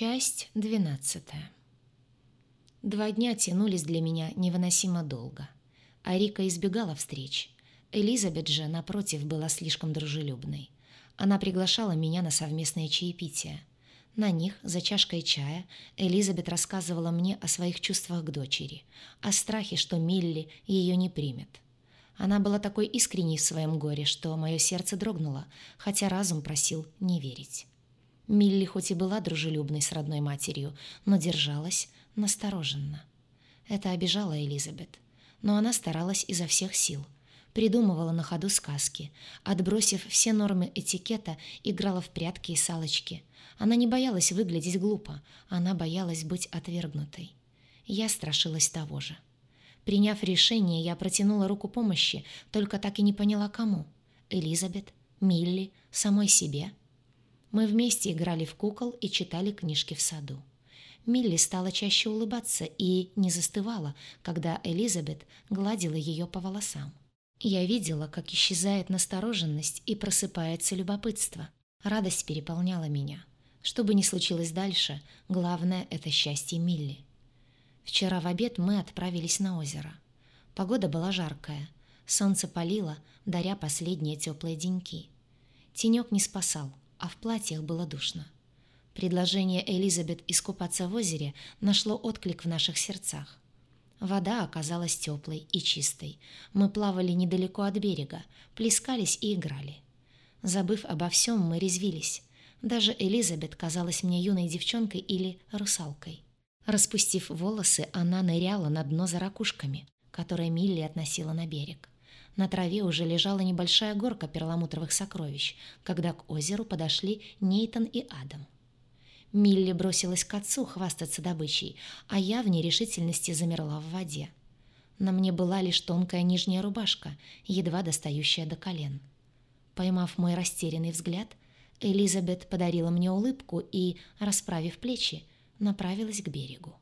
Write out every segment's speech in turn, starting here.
Часть двенадцатая. Два дня тянулись для меня невыносимо долго. Арика избегала встреч. Элизабет же, напротив, была слишком дружелюбной. Она приглашала меня на совместное чаепитие. На них, за чашкой чая, Элизабет рассказывала мне о своих чувствах к дочери, о страхе, что Милли ее не примет. Она была такой искренней в своем горе, что мое сердце дрогнуло, хотя разум просил не верить. Милли хоть и была дружелюбной с родной матерью, но держалась настороженно. Это обижало Элизабет. Но она старалась изо всех сил. Придумывала на ходу сказки. Отбросив все нормы этикета, играла в прятки и салочки. Она не боялась выглядеть глупо, она боялась быть отвергнутой. Я страшилась того же. Приняв решение, я протянула руку помощи, только так и не поняла, кому. Элизабет, Милли, самой себе — мы вместе играли в кукол и читали книжки в саду. Милли стала чаще улыбаться и не застывала, когда Элизабет гладила ее по волосам. Я видела, как исчезает настороженность и просыпается любопытство. Радость переполняла меня. Что бы ни случилось дальше, главное — это счастье Милли. Вчера в обед мы отправились на озеро. Погода была жаркая. Солнце палило, даря последние теплые деньки. Тенек не спасал, а в платьях было душно. Предложение Элизабет искупаться в озере нашло отклик в наших сердцах. Вода оказалась теплой и чистой. Мы плавали недалеко от берега, плескались и играли. Забыв обо всем, мы резвились. Даже Элизабет казалась мне юной девчонкой или русалкой. Распустив волосы, она ныряла на дно за ракушками, которые Милли относила на берег. На траве уже лежала небольшая горка перламутровых сокровищ, когда к озеру подошли Нейтан и Адам. Милли бросилась к отцу хвастаться добычей, а я в нерешительности замерла в воде. На мне была лишь тонкая нижняя рубашка, едва достающая до колен. Поймав мой растерянный взгляд, Элизабет подарила мне улыбку и, расправив плечи, направилась к берегу.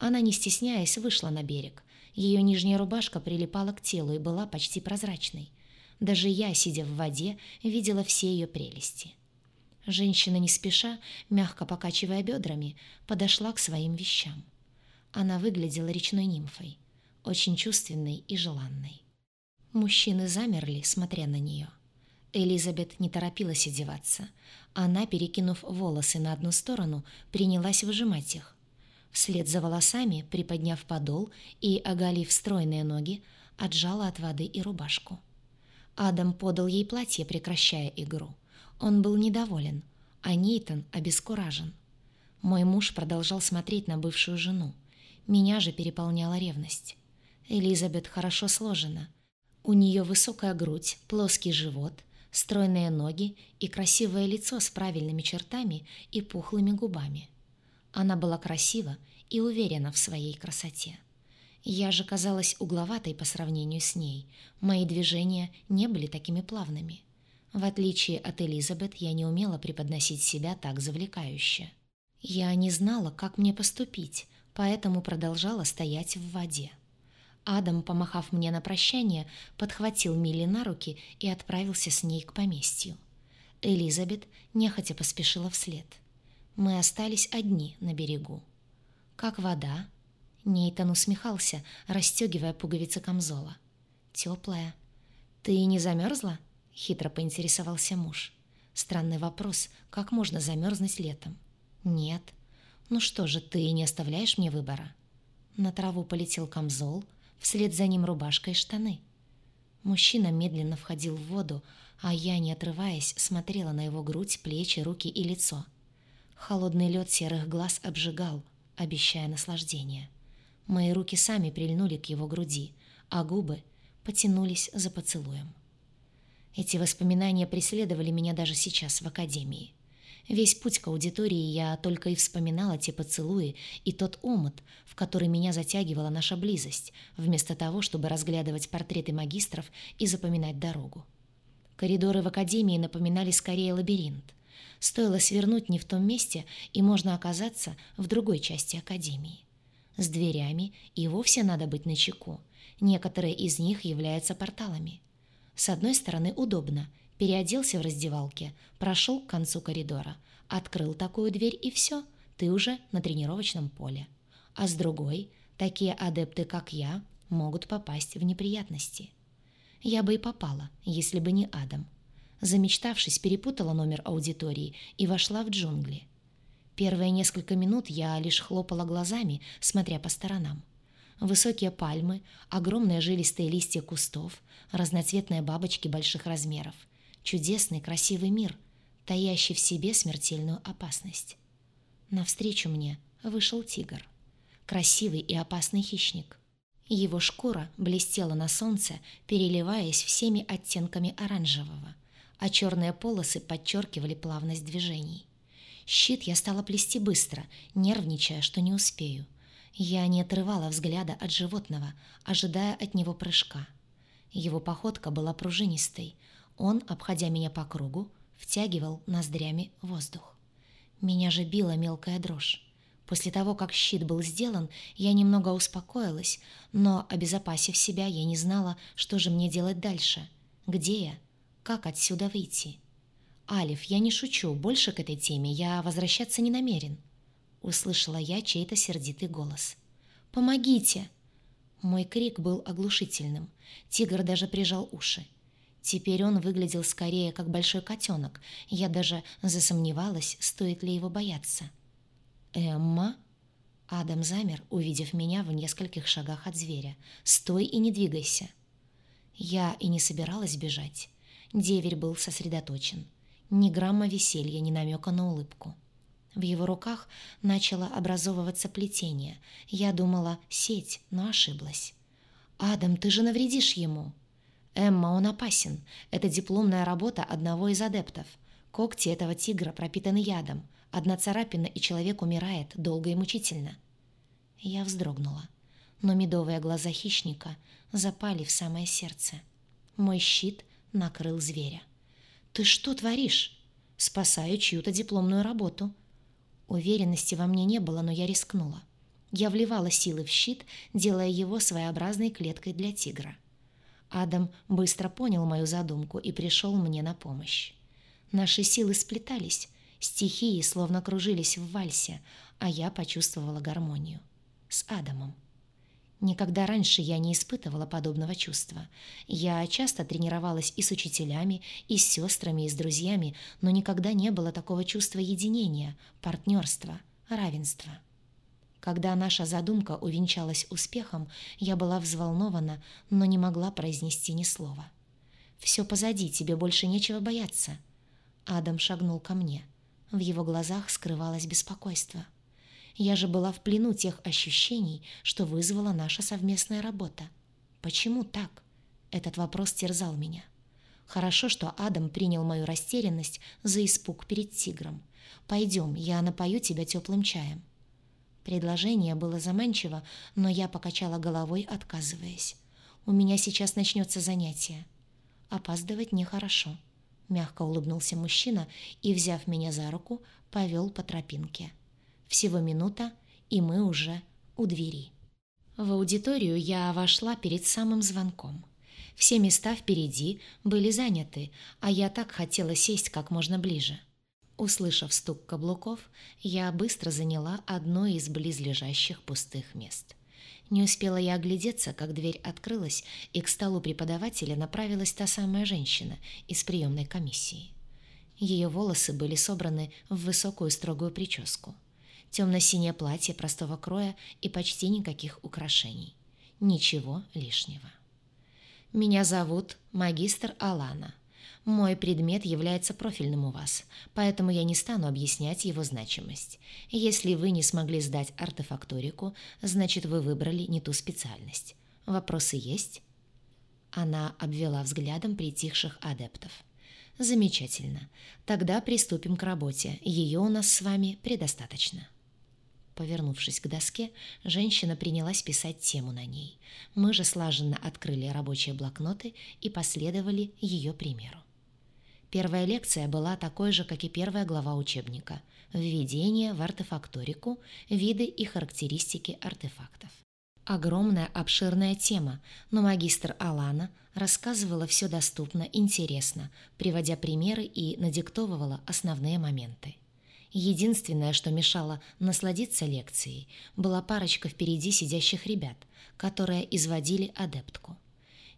Она, не стесняясь, вышла на берег, ее нижняя рубашка прилипала к телу и была почти прозрачной. Даже я, сидя в воде, видела все ее прелести. Женщина не спеша, мягко покачивая бедрами, подошла к своим вещам. Она выглядела речной нимфой, очень чувственной и желанной. Мужчины замерли, смотря на нее. Элизабет не торопилась одеваться. Она, перекинув волосы на одну сторону, принялась выжимать их, Вслед за волосами, приподняв подол и оголив стройные ноги, отжала от воды и рубашку. Адам подал ей платье, прекращая игру. Он был недоволен, а Нейтан обескуражен. Мой муж продолжал смотреть на бывшую жену. Меня же переполняла ревность. Элизабет хорошо сложена. У нее высокая грудь, плоский живот, стройные ноги и красивое лицо с правильными чертами и пухлыми губами. Она была красива и уверена в своей красоте. Я же казалась угловатой по сравнению с ней. Мои движения не были такими плавными. В отличие от Элизабет, я не умела преподносить себя так завлекающе. Я не знала, как мне поступить, поэтому продолжала стоять в воде. Адам, помахав мне на прощание, подхватил Милли на руки и отправился с ней к поместью. Элизабет нехотя поспешила вслед — мы остались одни на берегу. «Как вода?» Нейтан усмехался, расстегивая пуговицы камзола. «Теплая». «Ты не замерзла?» — хитро поинтересовался муж. Странный вопрос, как можно замерзнуть летом? «Нет». «Ну что же, ты не оставляешь мне выбора?» На траву полетел камзол, вслед за ним рубашка и штаны. Мужчина медленно входил в воду, а я, не отрываясь, смотрела на его грудь, плечи, руки и лицо — Холодный лед серых глаз обжигал, обещая наслаждение. Мои руки сами прильнули к его груди, а губы потянулись за поцелуем. Эти воспоминания преследовали меня даже сейчас в академии. Весь путь к аудитории я только и вспоминала те поцелуи и тот омут, в который меня затягивала наша близость, вместо того, чтобы разглядывать портреты магистров и запоминать дорогу. Коридоры в академии напоминали скорее лабиринт. Стоило свернуть не в том месте, и можно оказаться в другой части академии. С дверями и вовсе надо быть начеку. Некоторые из них являются порталами. С одной стороны удобно. Переоделся в раздевалке, прошел к концу коридора, открыл такую дверь и все. ты уже на тренировочном поле. А с другой, такие адепты, как я, могут попасть в неприятности. Я бы и попала, если бы не Адам. Замечтавшись, перепутала номер аудитории и вошла в джунгли. Первые несколько минут я лишь хлопала глазами, смотря по сторонам. Высокие пальмы, огромные жилистые листья кустов, разноцветные бабочки больших размеров. Чудесный красивый мир, таящий в себе смертельную опасность. Навстречу мне вышел тигр. Красивый и опасный хищник. Его шкура блестела на солнце, переливаясь всеми оттенками оранжевого, а черные полосы подчеркивали плавность движений. Щит я стала плести быстро, нервничая, что не успею. Я не отрывала взгляда от животного, ожидая от него прыжка. Его походка была пружинистой. Он, обходя меня по кругу, втягивал ноздрями воздух. Меня же била мелкая дрожь. После того, как щит был сделан, я немного успокоилась, но, обезопасив себя, я не знала, что же мне делать дальше. Где я? Как отсюда выйти? «Алиф, я не шучу, больше к этой теме я возвращаться не намерен», — услышала я чей-то сердитый голос. «Помогите!» Мой крик был оглушительным. Тигр даже прижал уши. Теперь он выглядел скорее как большой котенок. Я даже засомневалась, стоит ли его бояться. «Эмма?» Адам замер, увидев меня в нескольких шагах от зверя. «Стой и не двигайся!» Я и не собиралась бежать. Деверь был сосредоточен. Ни грамма веселья, ни намека на улыбку. В его руках начало образовываться плетение. Я думала «сеть», но ошиблась. «Адам, ты же навредишь ему!» «Эмма, он опасен. Это дипломная работа одного из адептов. Когти этого тигра пропитаны ядом. Одна царапина, и человек умирает долго и мучительно. Я вздрогнула, но медовые глаза хищника запали в самое сердце. Мой щит накрыл зверя. «Ты что творишь?» «Спасаю чью-то дипломную работу». Уверенности во мне не было, но я рискнула. Я вливала силы в щит, делая его своеобразной клеткой для тигра. Адам быстро понял мою задумку и пришел мне на помощь. Наши силы сплетались, Стихии словно кружились в вальсе, а я почувствовала гармонию. С Адамом. Никогда раньше я не испытывала подобного чувства. Я часто тренировалась и с учителями, и с сестрами, и с друзьями, но никогда не было такого чувства единения, партнерства, равенства. Когда наша задумка увенчалась успехом, я была взволнована, но не могла произнести ни слова. «Все позади, тебе больше нечего бояться». Адам шагнул ко мне – в его глазах скрывалось беспокойство. Я же была в плену тех ощущений, что вызвала наша совместная работа. Почему так? Этот вопрос терзал меня. Хорошо, что Адам принял мою растерянность за испуг перед тигром. «Пойдем, я напою тебя теплым чаем». Предложение было заманчиво, но я покачала головой, отказываясь. «У меня сейчас начнется занятие. Опаздывать нехорошо». Мягко улыбнулся мужчина и, взяв меня за руку, повел по тропинке. Всего минута, и мы уже у двери. В аудиторию я вошла перед самым звонком. Все места впереди были заняты, а я так хотела сесть как можно ближе. Услышав стук каблуков, я быстро заняла одно из близлежащих пустых мест. Не успела я оглядеться, как дверь открылась, и к столу преподавателя направилась та самая женщина из приемной комиссии. Ее волосы были собраны в высокую строгую прическу. Темно-синее платье простого кроя и почти никаких украшений. Ничего лишнего. «Меня зовут магистр Алана. Мой предмет является профильным у вас, поэтому я не стану объяснять его значимость. Если вы не смогли сдать артефакторику, значит, вы выбрали не ту специальность. Вопросы есть?» Она обвела взглядом притихших адептов. «Замечательно. Тогда приступим к работе. Ее у нас с вами предостаточно». Повернувшись к доске, женщина принялась писать тему на ней. Мы же слаженно открыли рабочие блокноты и последовали ее примеру. Первая лекция была такой же, как и первая глава учебника «Введение в артефакторику. Виды и характеристики артефактов». Огромная обширная тема, но магистр Алана рассказывала все доступно, интересно, приводя примеры и надиктовывала основные моменты. Единственное, что мешало насладиться лекцией, была парочка впереди сидящих ребят, которые изводили адептку.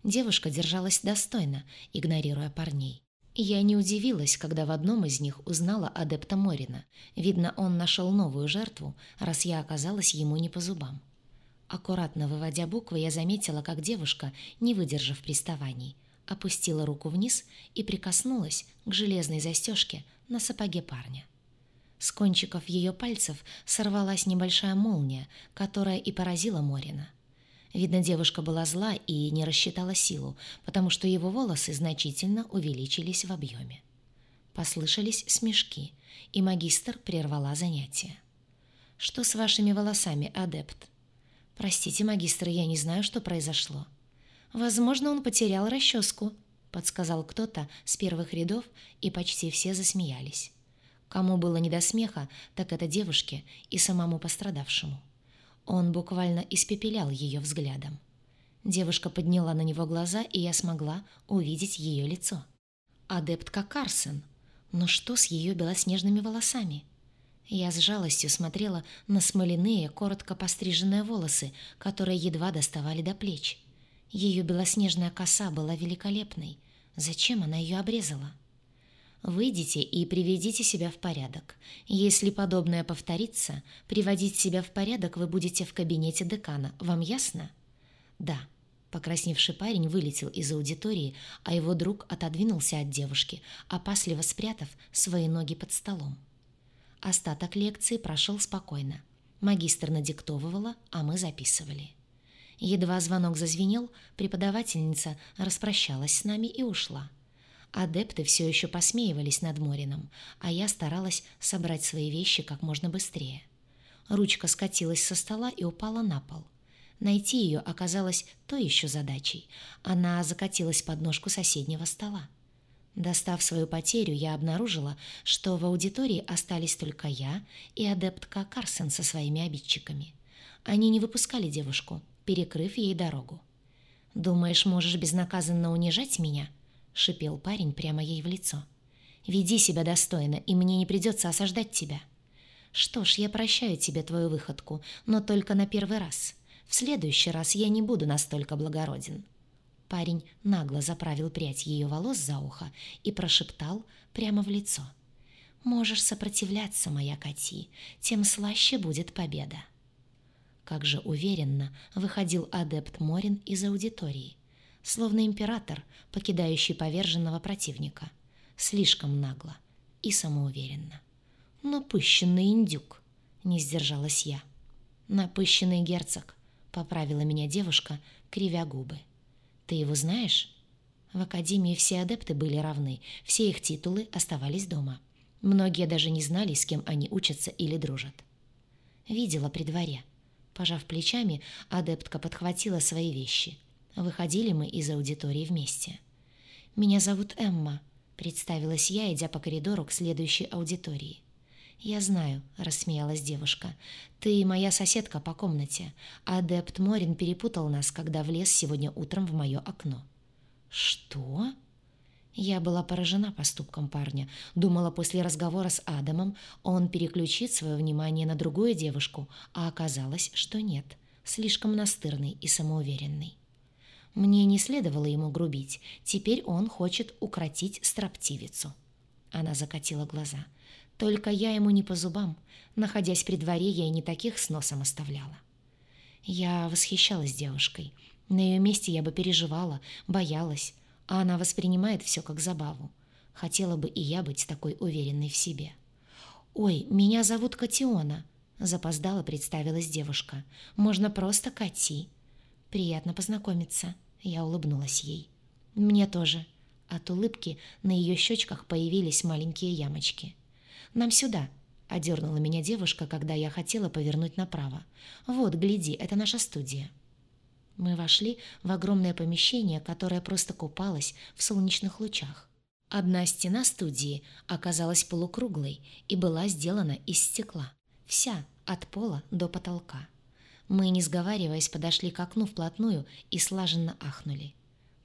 Девушка держалась достойно, игнорируя парней. Я не удивилась, когда в одном из них узнала адепта Морина. Видно, он нашел новую жертву, раз я оказалась ему не по зубам. Аккуратно выводя буквы, я заметила, как девушка, не выдержав приставаний, опустила руку вниз и прикоснулась к железной застежке на сапоге парня. С кончиков ее пальцев сорвалась небольшая молния, которая и поразила Морина. Видно, девушка была зла и не рассчитала силу, потому что его волосы значительно увеличились в объеме. Послышались смешки, и магистр прервала занятие. «Что с вашими волосами, адепт?» «Простите, магистр, я не знаю, что произошло». «Возможно, он потерял расческу», — подсказал кто-то с первых рядов, и почти все засмеялись. Кому было не до смеха, так это девушке и самому пострадавшему. Он буквально испепелял ее взглядом. Девушка подняла на него глаза, и я смогла увидеть ее лицо. Адептка Карсен. Но что с ее белоснежными волосами? Я с жалостью смотрела на смоляные, коротко постриженные волосы, которые едва доставали до плеч. Ее белоснежная коса была великолепной. Зачем она ее обрезала? Выйдите и приведите себя в порядок. Если подобное повторится, приводить себя в порядок вы будете в кабинете декана. Вам ясно? Да. Покрасневший парень вылетел из аудитории, а его друг отодвинулся от девушки, опасливо спрятав свои ноги под столом. Остаток лекции прошел спокойно. Магистр надиктовывала, а мы записывали. Едва звонок зазвенел, преподавательница распрощалась с нами и ушла. Адепты все еще посмеивались над Морином, а я старалась собрать свои вещи как можно быстрее. Ручка скатилась со стола и упала на пол. Найти ее оказалось то еще задачей. Она закатилась под ножку соседнего стола. Достав свою потерю, я обнаружила, что в аудитории остались только я и адептка Карсен со своими обидчиками. Они не выпускали девушку, перекрыв ей дорогу. «Думаешь, можешь безнаказанно унижать меня?» — шипел парень прямо ей в лицо. «Веди себя достойно, и мне не придется осаждать тебя». «Что ж, я прощаю тебе твою выходку, но только на первый раз. В следующий раз я не буду настолько благороден». Парень нагло заправил прядь ее волос за ухо и прошептал прямо в лицо. «Можешь сопротивляться, моя Кати, тем слаще будет победа». Как же уверенно выходил адепт Морин из аудитории словно император, покидающий поверженного противника. Слишком нагло и самоуверенно. «Напыщенный индюк», — не сдержалась я. «Напыщенный герцог», — поправила меня девушка, кривя губы. «Ты его знаешь?» В академии все адепты были равны, все их титулы оставались дома. Многие даже не знали, с кем они учатся или дружат. Видела при дворе. Пожав плечами, адептка подхватила свои вещи — Выходили мы из аудитории вместе. «Меня зовут Эмма», — представилась я, идя по коридору к следующей аудитории. «Я знаю», — рассмеялась девушка. «Ты моя соседка по комнате. Адепт Морин перепутал нас, когда влез сегодня утром в мое окно». «Что?» Я была поражена поступком парня. Думала, после разговора с Адамом он переключит свое внимание на другую девушку, а оказалось, что нет. Слишком настырный и самоуверенный. Мне не следовало ему грубить. Теперь он хочет укротить строптивицу. Она закатила глаза. Только я ему не по зубам. Находясь при дворе, я и не таких с носом оставляла. Я восхищалась девушкой. На ее месте я бы переживала, боялась, а она воспринимает все как забаву. Хотела бы и я быть такой уверенной в себе. «Ой, меня зовут Катиона», — запоздала представилась девушка. «Можно просто Кати». «Приятно познакомиться», — я улыбнулась ей. «Мне тоже». От улыбки на ее щечках появились маленькие ямочки. «Нам сюда», — одернула меня девушка, когда я хотела повернуть направо. «Вот, гляди, это наша студия». Мы вошли в огромное помещение, которое просто купалось в солнечных лучах. Одна стена студии оказалась полукруглой и была сделана из стекла. Вся, от пола до потолка. Мы, не сговариваясь, подошли к окну вплотную и слаженно ахнули.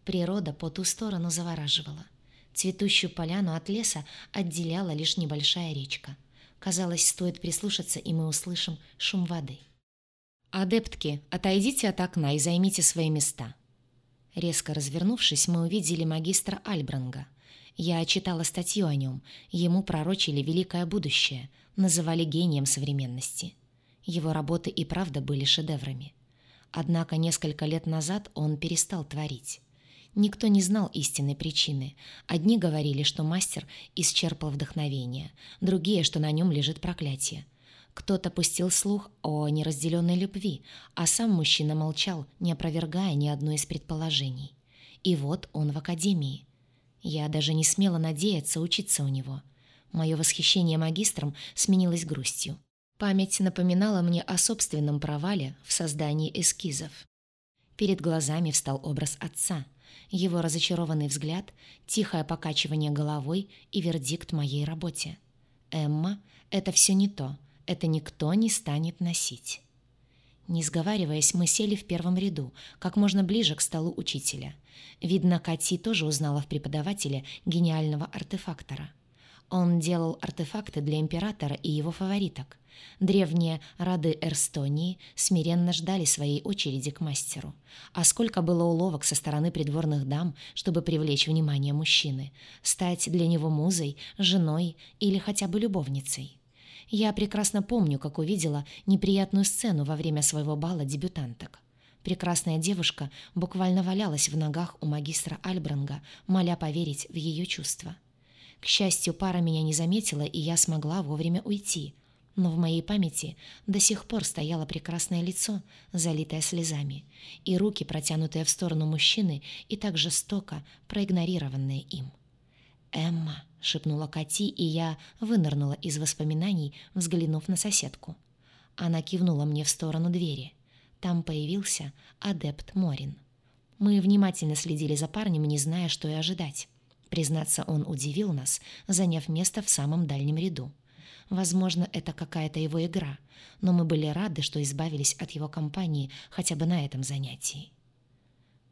Природа по ту сторону завораживала. Цветущую поляну от леса отделяла лишь небольшая речка. Казалось, стоит прислушаться, и мы услышим шум воды. «Адептки, отойдите от окна и займите свои места». Резко развернувшись, мы увидели магистра Альбранга. Я читала статью о нем. Ему пророчили великое будущее, называли гением современности. Его работы и правда были шедеврами. Однако несколько лет назад он перестал творить. Никто не знал истинной причины. Одни говорили, что мастер исчерпал вдохновение, другие, что на нем лежит проклятие. Кто-то пустил слух о неразделенной любви, а сам мужчина молчал, не опровергая ни одно из предположений. И вот он в академии. Я даже не смела надеяться учиться у него. Мое восхищение магистром сменилось грустью. Память напоминала мне о собственном провале в создании эскизов. Перед глазами встал образ отца, его разочарованный взгляд, тихое покачивание головой и вердикт моей работе. «Эмма, это все не то, это никто не станет носить». Не сговариваясь, мы сели в первом ряду, как можно ближе к столу учителя. Видно, Кати тоже узнала в преподавателе гениального артефактора. Он делал артефакты для императора и его фавориток. Древние роды Эрстонии смиренно ждали своей очереди к мастеру. А сколько было уловок со стороны придворных дам, чтобы привлечь внимание мужчины, стать для него музой, женой или хотя бы любовницей. Я прекрасно помню, как увидела неприятную сцену во время своего бала дебютанток. Прекрасная девушка буквально валялась в ногах у магистра Альбранга, моля поверить в ее чувства. К счастью, пара меня не заметила, и я смогла вовремя уйти. Но в моей памяти до сих пор стояло прекрасное лицо, залитое слезами, и руки, протянутые в сторону мужчины, и так жестоко проигнорированные им. «Эмма», — шепнула Кати, и я вынырнула из воспоминаний, взглянув на соседку. Она кивнула мне в сторону двери. Там появился адепт Морин. Мы внимательно следили за парнем, не зная, что и ожидать. Признаться, он удивил нас, заняв место в самом дальнем ряду. Возможно, это какая-то его игра, но мы были рады, что избавились от его компании хотя бы на этом занятии.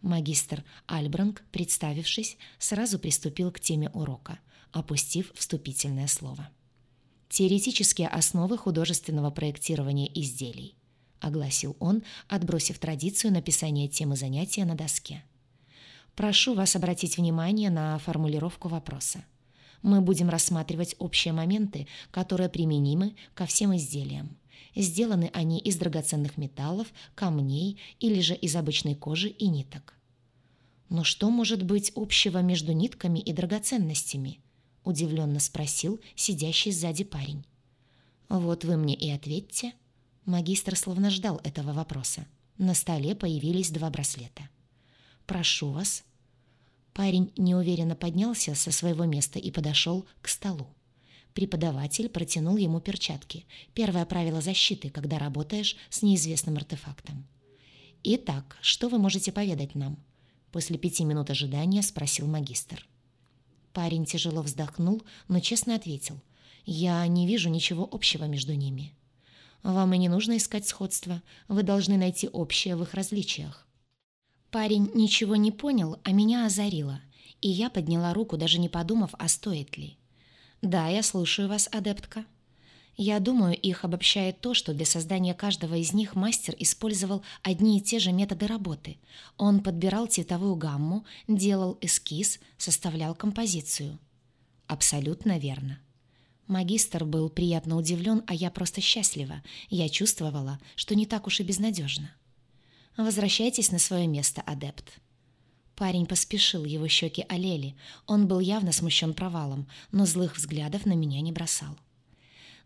Магистр Альбранг, представившись, сразу приступил к теме урока, опустив вступительное слово. «Теоретические основы художественного проектирования изделий», огласил он, отбросив традицию написания темы занятия на доске. Прошу вас обратить внимание на формулировку вопроса. Мы будем рассматривать общие моменты, которые применимы ко всем изделиям. Сделаны они из драгоценных металлов, камней или же из обычной кожи и ниток. Но что может быть общего между нитками и драгоценностями? Удивленно спросил сидящий сзади парень. Вот вы мне и ответьте. Магистр словно ждал этого вопроса. На столе появились два браслета. «Прошу вас». Парень неуверенно поднялся со своего места и подошел к столу. Преподаватель протянул ему перчатки. Первое правило защиты, когда работаешь с неизвестным артефактом. «Итак, что вы можете поведать нам?» После пяти минут ожидания спросил магистр. Парень тяжело вздохнул, но честно ответил. «Я не вижу ничего общего между ними». «Вам и не нужно искать сходства. Вы должны найти общее в их различиях. Парень ничего не понял, а меня озарило, и я подняла руку, даже не подумав, а стоит ли. «Да, я слушаю вас, адептка». Я думаю, их обобщает то, что для создания каждого из них мастер использовал одни и те же методы работы. Он подбирал цветовую гамму, делал эскиз, составлял композицию. Абсолютно верно. Магистр был приятно удивлен, а я просто счастлива. Я чувствовала, что не так уж и безнадежно. Возвращайтесь на свое место, адепт». Парень поспешил, его щеки олели. Он был явно смущен провалом, но злых взглядов на меня не бросал.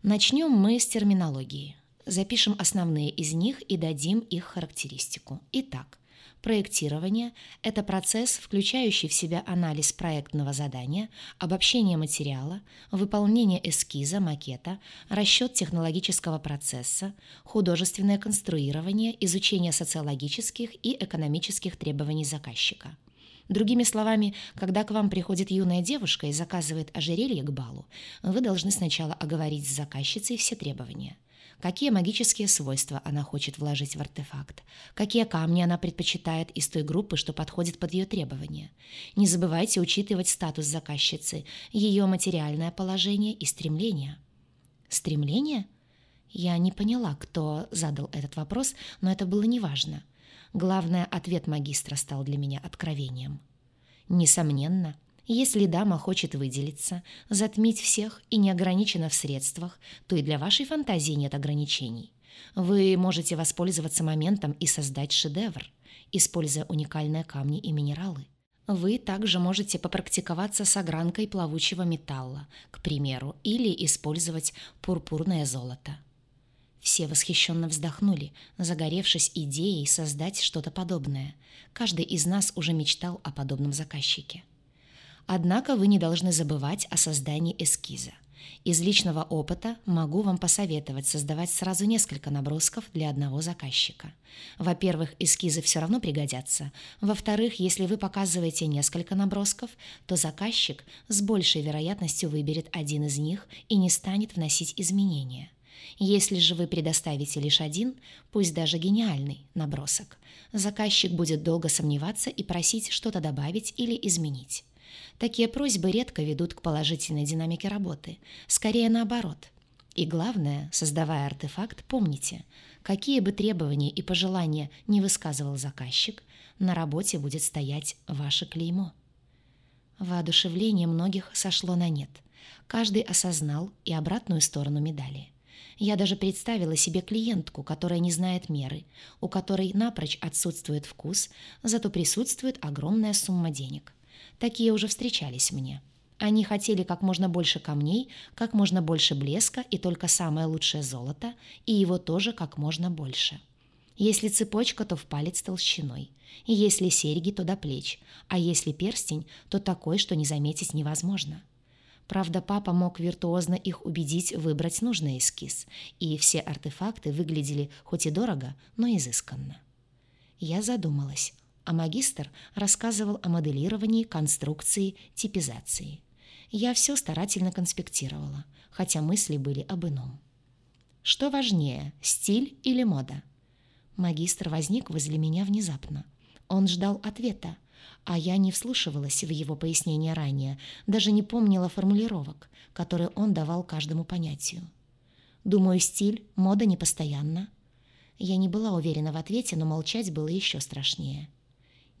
Начнем мы с терминологии. Запишем основные из них и дадим их характеристику. Итак, Проектирование – это процесс, включающий в себя анализ проектного задания, обобщение материала, выполнение эскиза, макета, расчет технологического процесса, художественное конструирование, изучение социологических и экономических требований заказчика. Другими словами, когда к вам приходит юная девушка и заказывает ожерелье к балу, вы должны сначала оговорить с заказчицей все требования – какие магические свойства она хочет вложить в артефакт, какие камни она предпочитает из той группы, что подходит под ее требования. Не забывайте учитывать статус заказчицы, ее материальное положение и стремления. Стремление? Я не поняла, кто задал этот вопрос, но это было неважно. Главное, ответ магистра стал для меня откровением. Несомненно, если дама хочет выделиться, затмить всех и не ограничена в средствах, то и для вашей фантазии нет ограничений. Вы можете воспользоваться моментом и создать шедевр, используя уникальные камни и минералы. Вы также можете попрактиковаться с огранкой плавучего металла, к примеру, или использовать пурпурное золото. Все восхищенно вздохнули, загоревшись идеей создать что-то подобное. Каждый из нас уже мечтал о подобном заказчике. Однако вы не должны забывать о создании эскиза – из личного опыта могу вам посоветовать создавать сразу несколько набросков для одного заказчика. Во-первых, эскизы все равно пригодятся. Во-вторых, если вы показываете несколько набросков, то заказчик с большей вероятностью выберет один из них и не станет вносить изменения. Если же вы предоставите лишь один, пусть даже гениальный, набросок, заказчик будет долго сомневаться и просить что-то добавить или изменить. Такие просьбы редко ведут к положительной динамике работы, скорее наоборот. И главное, создавая артефакт, помните, какие бы требования и пожелания не высказывал заказчик, на работе будет стоять ваше клеймо. Воодушевление многих сошло на нет. Каждый осознал и обратную сторону медали. Я даже представила себе клиентку, которая не знает меры, у которой напрочь отсутствует вкус, зато присутствует огромная сумма денег. Такие уже встречались мне. Они хотели как можно больше камней, как можно больше блеска и только самое лучшее золото, и его тоже как можно больше. Если цепочка, то в палец толщиной. И если серьги, то до плеч. А если перстень, то такой, что не заметить невозможно. Правда, папа мог виртуозно их убедить выбрать нужный эскиз, и все артефакты выглядели хоть и дорого, но изысканно. Я задумалась, а магистр рассказывал о моделировании, конструкции, типизации. Я все старательно конспектировала, хотя мысли были об ином. Что важнее, стиль или мода? Магистр возник возле меня внезапно. Он ждал ответа, а я не вслушивалась в его пояснения ранее, даже не помнила формулировок, которые он давал каждому понятию. Думаю, стиль, мода непостоянна. Я не была уверена в ответе, но молчать было еще страшнее.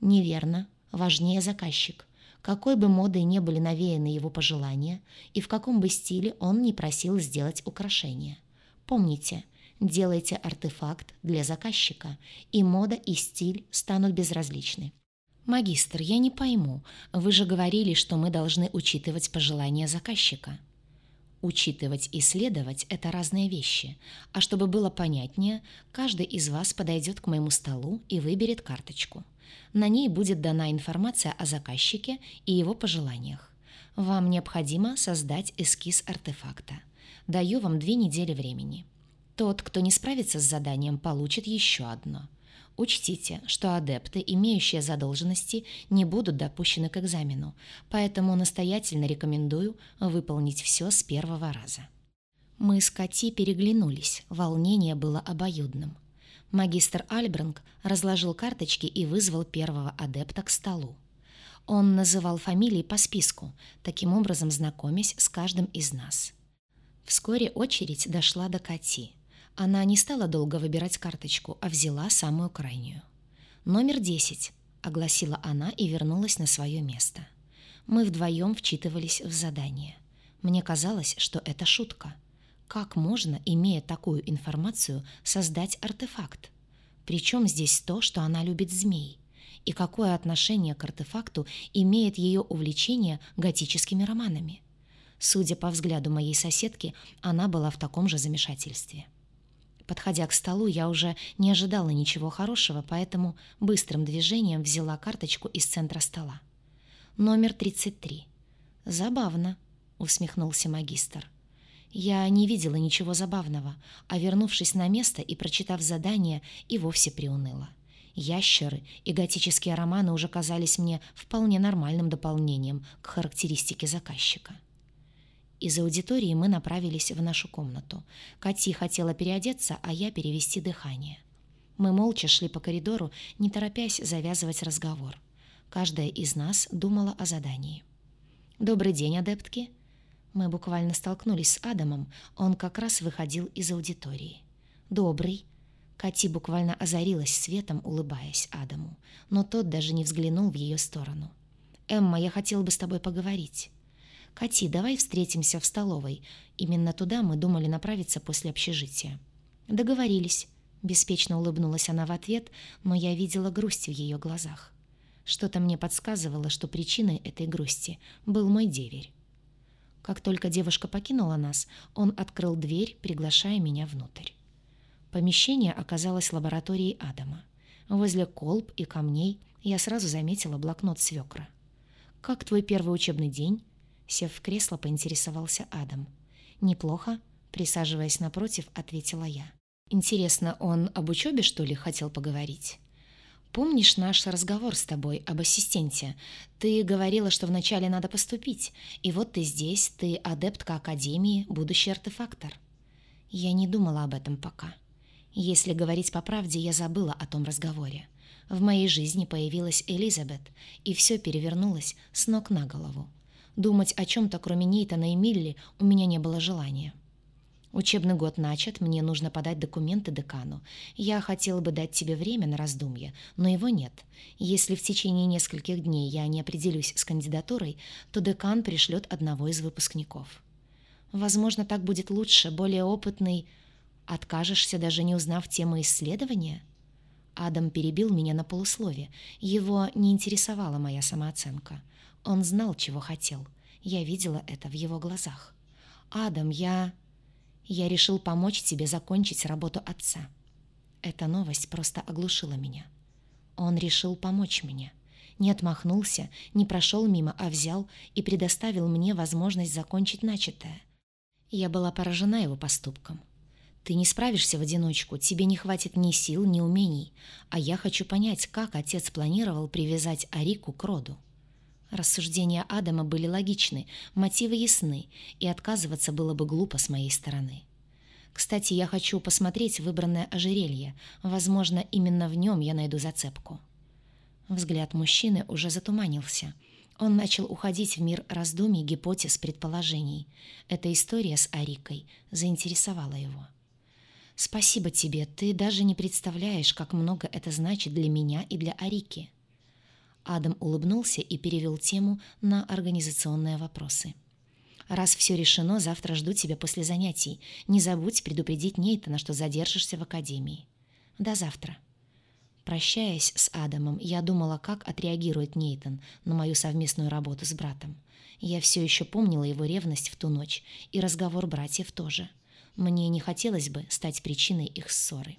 Неверно. Важнее заказчик. Какой бы модой не были навеяны его пожелания, и в каком бы стиле он не просил сделать украшение. Помните, делайте артефакт для заказчика, и мода и стиль станут безразличны. «Магистр, я не пойму. Вы же говорили, что мы должны учитывать пожелания заказчика». Учитывать и следовать – это разные вещи. А чтобы было понятнее, каждый из вас подойдет к моему столу и выберет карточку. На ней будет дана информация о заказчике и его пожеланиях. Вам необходимо создать эскиз артефакта. Даю вам две недели времени. Тот, кто не справится с заданием, получит еще одно. Учтите, что адепты, имеющие задолженности, не будут допущены к экзамену, поэтому настоятельно рекомендую выполнить все с первого раза. Мы с Кати переглянулись, волнение было обоюдным. Магистр Альбранг разложил карточки и вызвал первого адепта к столу. Он называл фамилии по списку, таким образом знакомясь с каждым из нас. Вскоре очередь дошла до Кати. Она не стала долго выбирать карточку, а взяла самую крайнюю. «Номер десять», — огласила она и вернулась на свое место. Мы вдвоем вчитывались в задание. Мне казалось, что это шутка — как можно, имея такую информацию, создать артефакт? Причем здесь то, что она любит змей? И какое отношение к артефакту имеет ее увлечение готическими романами? Судя по взгляду моей соседки, она была в таком же замешательстве. Подходя к столу, я уже не ожидала ничего хорошего, поэтому быстрым движением взяла карточку из центра стола. Номер 33. «Забавно», — усмехнулся магистр. Я не видела ничего забавного, а вернувшись на место и прочитав задание, и вовсе приуныла. Ящеры и готические романы уже казались мне вполне нормальным дополнением к характеристике заказчика. Из аудитории мы направились в нашу комнату. Кати хотела переодеться, а я перевести дыхание. Мы молча шли по коридору, не торопясь завязывать разговор. Каждая из нас думала о задании. «Добрый день, адептки!» Мы буквально столкнулись с Адамом, он как раз выходил из аудитории. «Добрый». Кати буквально озарилась светом, улыбаясь Адаму, но тот даже не взглянул в ее сторону. «Эмма, я хотел бы с тобой поговорить». «Кати, давай встретимся в столовой. Именно туда мы думали направиться после общежития». «Договорились». Беспечно улыбнулась она в ответ, но я видела грусть в ее глазах. Что-то мне подсказывало, что причиной этой грусти был мой деверь. Как только девушка покинула нас, он открыл дверь, приглашая меня внутрь. Помещение оказалось лабораторией Адама. Возле колб и камней я сразу заметила блокнот свекра. «Как твой первый учебный день?» Сев в кресло, поинтересовался Адам. «Неплохо», — присаживаясь напротив, ответила я. «Интересно, он об учебе, что ли, хотел поговорить?» «Помнишь наш разговор с тобой об ассистенте? Ты говорила, что вначале надо поступить, и вот ты здесь, ты адептка Академии, будущий артефактор». Я не думала об этом пока. Если говорить по правде, я забыла о том разговоре. В моей жизни появилась Элизабет, и все перевернулось с ног на голову. Думать о чем-то, кроме Нейтана и Милли, у меня не было желания. Учебный год начат, мне нужно подать документы декану. Я хотела бы дать тебе время на раздумье, но его нет. Если в течение нескольких дней я не определюсь с кандидатурой, то декан пришлет одного из выпускников. Возможно, так будет лучше, более опытный Откажешься, даже не узнав темы исследования? Адам перебил меня на полуслове. Его не интересовала моя самооценка. Он знал, чего хотел. Я видела это в его глазах. «Адам, я...» «Я решил помочь тебе закончить работу отца». Эта новость просто оглушила меня. Он решил помочь мне. Не отмахнулся, не прошел мимо, а взял и предоставил мне возможность закончить начатое. Я была поражена его поступком. Ты не справишься в одиночку, тебе не хватит ни сил, ни умений. А я хочу понять, как отец планировал привязать Арику к роду. Рассуждения Адама были логичны, мотивы ясны, и отказываться было бы глупо с моей стороны. Кстати, я хочу посмотреть выбранное ожерелье. Возможно, именно в нем я найду зацепку. Взгляд мужчины уже затуманился. Он начал уходить в мир раздумий, гипотез, предположений. Эта история с Арикой заинтересовала его. «Спасибо тебе, ты даже не представляешь, как много это значит для меня и для Арики». Адам улыбнулся и перевел тему на организационные вопросы. «Раз все решено, завтра жду тебя после занятий. Не забудь предупредить Нейтана, что задержишься в академии. До завтра». Прощаясь с Адамом, я думала, как отреагирует Нейтан на мою совместную работу с братом. Я все еще помнила его ревность в ту ночь, и разговор братьев тоже. Мне не хотелось бы стать причиной их ссоры.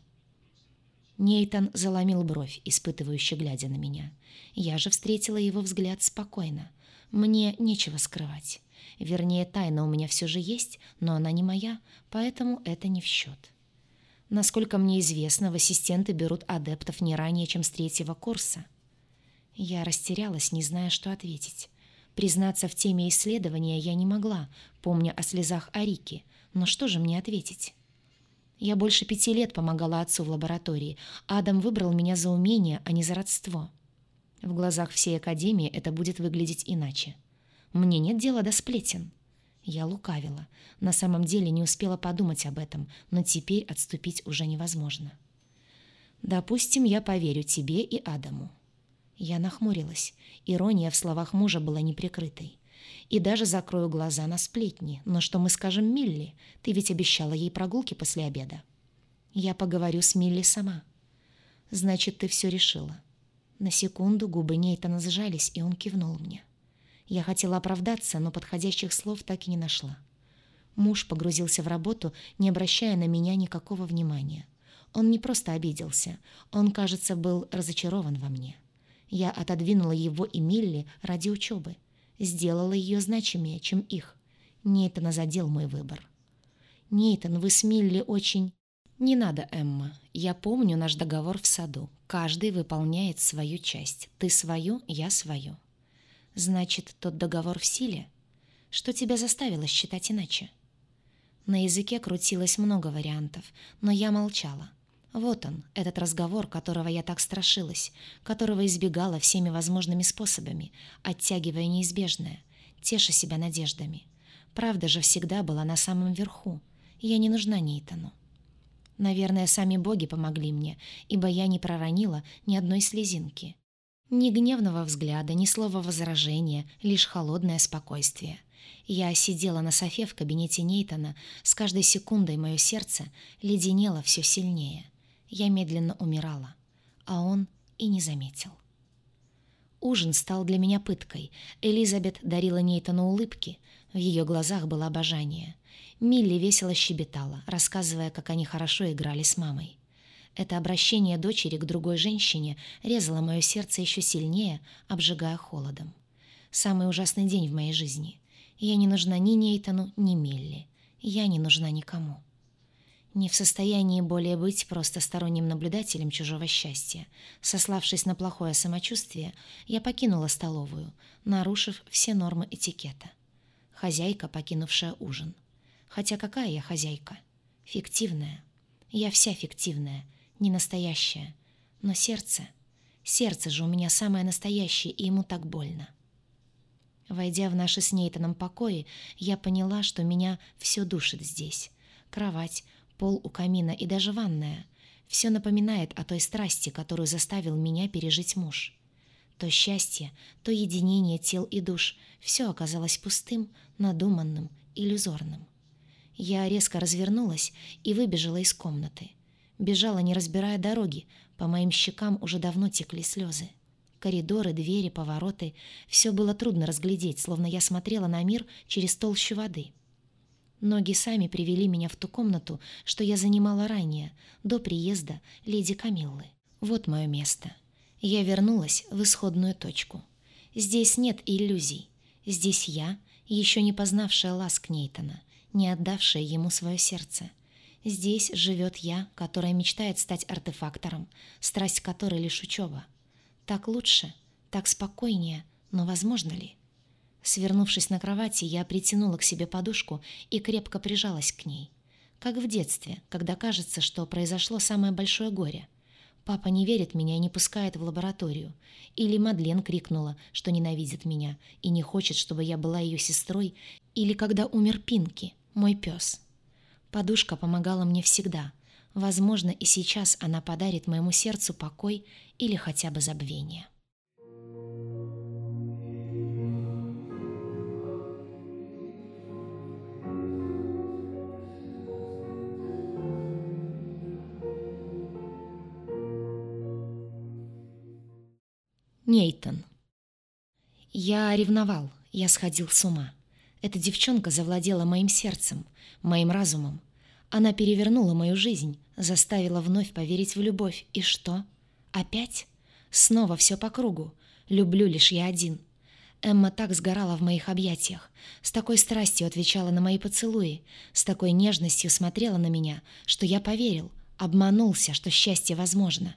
Нейтан заломил бровь, испытывающе глядя на меня. Я же встретила его взгляд спокойно. Мне нечего скрывать. Вернее, тайна у меня все же есть, но она не моя, поэтому это не в счет. Насколько мне известно, в ассистенты берут адептов не ранее, чем с третьего курса. Я растерялась, не зная, что ответить. Признаться в теме исследования я не могла, помня о слезах Арики, но что же мне ответить? Я больше пяти лет помогала отцу в лаборатории. Адам выбрал меня за умение, а не за родство. В глазах всей Академии это будет выглядеть иначе. Мне нет дела до сплетен. Я лукавила. На самом деле не успела подумать об этом, но теперь отступить уже невозможно. Допустим, я поверю тебе и Адаму. Я нахмурилась. Ирония в словах мужа была неприкрытой и даже закрою глаза на сплетни. Но что мы скажем Милли? Ты ведь обещала ей прогулки после обеда. Я поговорю с Милли сама. Значит, ты все решила. На секунду губы Нейтана сжались, и он кивнул мне. Я хотела оправдаться, но подходящих слов так и не нашла. Муж погрузился в работу, не обращая на меня никакого внимания. Он не просто обиделся, он, кажется, был разочарован во мне. Я отодвинула его и Милли ради учебы сделала ее значимее, чем их. Нейтана задел мой выбор. «Нейтан, вы с Милли очень...» «Не надо, Эмма. Я помню наш договор в саду. Каждый выполняет свою часть. Ты свою, я свою». «Значит, тот договор в силе? Что тебя заставило считать иначе?» На языке крутилось много вариантов, но я молчала. Вот он, этот разговор, которого я так страшилась, которого избегала всеми возможными способами, оттягивая неизбежное, теша себя надеждами. Правда же всегда была на самом верху. Я не нужна Нейтану. Наверное, сами боги помогли мне, ибо я не проронила ни одной слезинки. Ни гневного взгляда, ни слова возражения, лишь холодное спокойствие. Я сидела на софе в кабинете Нейтана, с каждой секундой мое сердце леденело все сильнее. Я медленно умирала, а он и не заметил. Ужин стал для меня пыткой. Элизабет дарила Нейтану улыбки, в ее глазах было обожание. Милли весело щебетала, рассказывая, как они хорошо играли с мамой. Это обращение дочери к другой женщине резало мое сердце еще сильнее, обжигая холодом. Самый ужасный день в моей жизни. Я не нужна ни Нейтану, ни Милли. Я не нужна никому. Не в состоянии более быть просто сторонним наблюдателем чужого счастья. Сославшись на плохое самочувствие, я покинула столовую, нарушив все нормы этикета. Хозяйка, покинувшая ужин. Хотя какая я хозяйка? Фиктивная. Я вся фиктивная, не настоящая. Но сердце... Сердце же у меня самое настоящее, и ему так больно. Войдя в наши с Нейтаном покои, я поняла, что меня все душит здесь. Кровать, пол у камина и даже ванная. Все напоминает о той страсти, которую заставил меня пережить муж. То счастье, то единение тел и душ — все оказалось пустым, надуманным, иллюзорным. Я резко развернулась и выбежала из комнаты. Бежала, не разбирая дороги, по моим щекам уже давно текли слезы. Коридоры, двери, повороты — все было трудно разглядеть, словно я смотрела на мир через толщу воды — Ноги сами привели меня в ту комнату, что я занимала ранее, до приезда леди Камиллы. Вот мое место. Я вернулась в исходную точку. Здесь нет иллюзий. Здесь я, еще не познавшая ласк Нейтона, не отдавшая ему свое сердце. Здесь живет я, которая мечтает стать артефактором, страсть которой лишь учеба. Так лучше, так спокойнее, но возможно ли? Свернувшись на кровати, я притянула к себе подушку и крепко прижалась к ней. Как в детстве, когда кажется, что произошло самое большое горе. Папа не верит меня и не пускает в лабораторию. Или Мадлен крикнула, что ненавидит меня и не хочет, чтобы я была ее сестрой. Или когда умер Пинки, мой пес. Подушка помогала мне всегда. Возможно, и сейчас она подарит моему сердцу покой или хотя бы забвение. Нейтон. Я ревновал, я сходил с ума. Эта девчонка завладела моим сердцем, моим разумом. Она перевернула мою жизнь, заставила вновь поверить в любовь. И что? Опять? Снова все по кругу. Люблю лишь я один. Эмма так сгорала в моих объятиях, с такой страстью отвечала на мои поцелуи, с такой нежностью смотрела на меня, что я поверил, обманулся, что счастье возможно.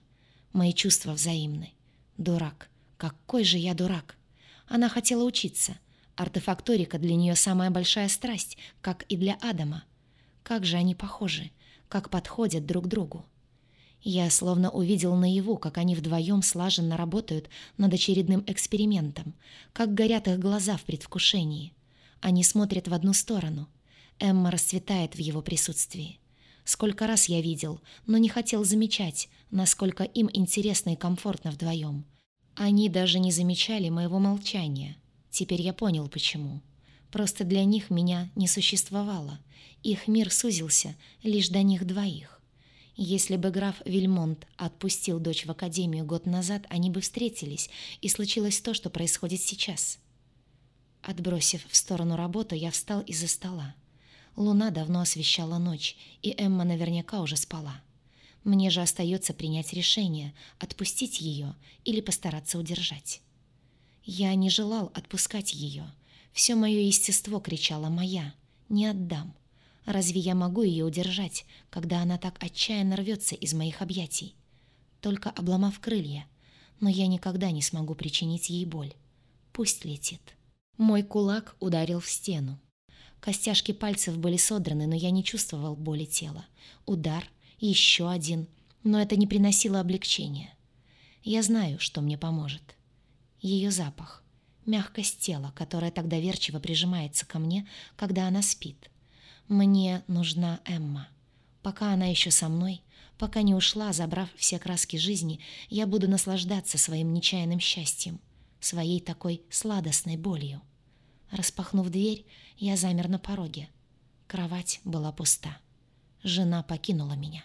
Мои чувства взаимны. Дурак. Какой же я дурак! Она хотела учиться. Артефакторика для нее самая большая страсть, как и для Адама. Как же они похожи, как подходят друг другу. Я словно увидел наяву, как они вдвоем слаженно работают над очередным экспериментом, как горят их глаза в предвкушении. Они смотрят в одну сторону. Эмма расцветает в его присутствии. Сколько раз я видел, но не хотел замечать, насколько им интересно и комфортно вдвоем. Они даже не замечали моего молчания. Теперь я понял, почему. Просто для них меня не существовало. Их мир сузился лишь до них двоих. Если бы граф Вильмонт отпустил дочь в академию год назад, они бы встретились, и случилось то, что происходит сейчас. Отбросив в сторону работу, я встал из-за стола. Луна давно освещала ночь, и Эмма наверняка уже спала. Мне же остается принять решение, отпустить ее или постараться удержать. Я не желал отпускать ее. Все мое естество кричало «моя», «не отдам». Разве я могу ее удержать, когда она так отчаянно рвется из моих объятий? Только обломав крылья. Но я никогда не смогу причинить ей боль. Пусть летит. Мой кулак ударил в стену. Костяшки пальцев были содраны, но я не чувствовал боли тела. Удар — еще один, но это не приносило облегчения. Я знаю, что мне поможет. Ее запах. мягкость тела, которая так доверчиво прижимается ко мне, когда она спит. Мне нужна Эмма. Пока она еще со мной, пока не ушла, забрав все краски жизни, я буду наслаждаться своим нечаянным счастьем, своей такой сладостной болью. Распахнув дверь, я замер на пороге. Кровать была пуста. Жена покинула меня.